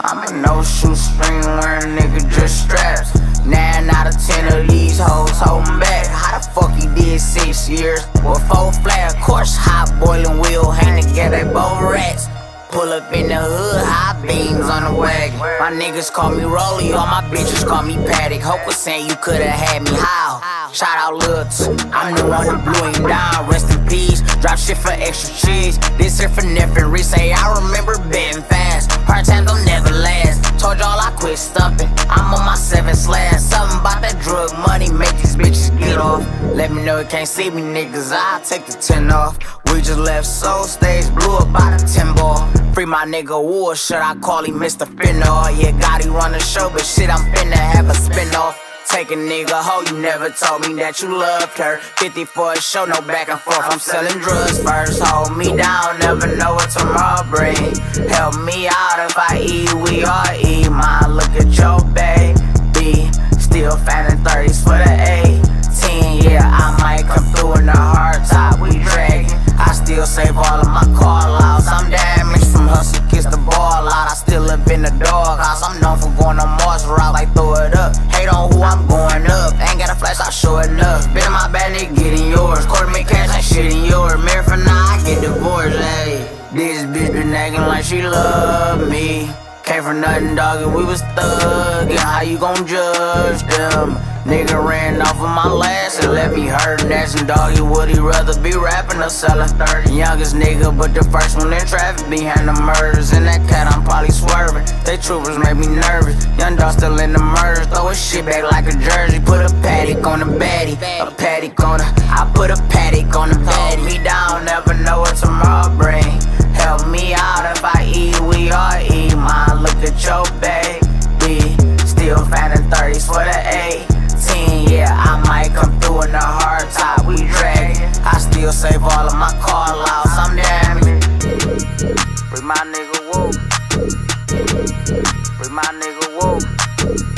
I'm a no shoe string wearing nigga just straps. Nine out of ten of these hoes holding back. How the fuck he did six years with four flat? Of course, hot boiling wheel hang together, both rats. Pull up in the hood, high beams on the wagon. My niggas call me Rolly, all my bitches call me Patek. Hope was saying you could've had me how? Shout out T, I'm the one who blew him down. Rest in peace. Drop shit for extra cheese. This here for nothing. Re say I remember betting fast. Hard times get off. Let me know you can't see me, niggas. I'll take the 10 off. We just left Soul Stage, blew up by the 10 ball. Free my nigga Woo, should I call him Mr. Finna? Oh, yeah, Gotti run the show, but shit, I'm finna have a spin off. Take a nigga hoe, you never told me that you loved her. 50 for a show, no back and forth. I'm selling drugs first. Hold me down, never know what tomorrow bring. Help me out if I eat, we all eat. Mine, look at your baby. Route, like throw it up. Hate on who I'm going up. Ain't got a flash, I show enough. Been in my bag, nigga, getting yours. Quarter me cash, ain't shit in yours. Mirror for now, I get divorced, ayy. This bitch been acting like she love me. Came from nothing, dog, and we was thuggin'. How you gon' judge them? Nigga ran off of my last and left me hurt Nasty doggy, would he rather be rapping or selling 30? Youngest nigga, but the first one in traffic behind the murders. And that cat, I'm probably swervin'. They troopers make me nervous. Sundog still in the murders. Throw a shit back like a jersey. Put a Patek on the baddie. A Patek on the. I put a Patek on the baddie. Me down, never know what tomorrow bring. Help me out if I eat, we all eat. Mine, look at your baby. Still finding 30s for the 18. Yeah, I might come through in the hard top. We dragging. I still save all of my call outs. I'm damn. Free my nigga. whoa.